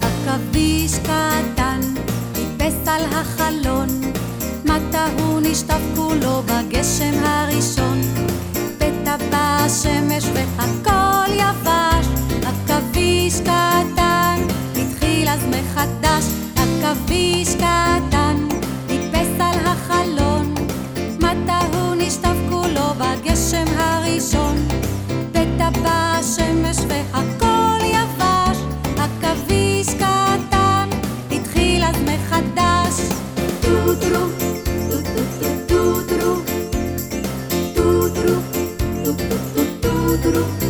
עכביש קטן, טיפס על החלון, מטה הוא נשטף כולו בגשם הראשון. פתע השמש והכל יבש, עכביש קטן, התחיל אז מחדש, עכביש קטן, טיפס על החלון, מטה הוא נשטף כולו בגשם הראשון. duru.